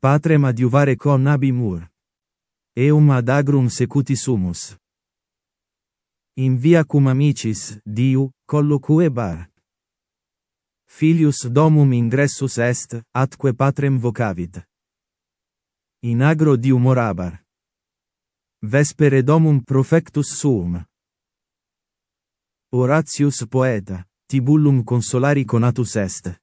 patrem adiuvare con abimur. Eum ad agrum secuti sumus. In via cum amicis, diu, colloque bar. Filius domum ingressus est, atque patrem vocavit. In agro diu morabar. Vespere domum profectus suum. Horatius poeta, tibullum consolari conatus est.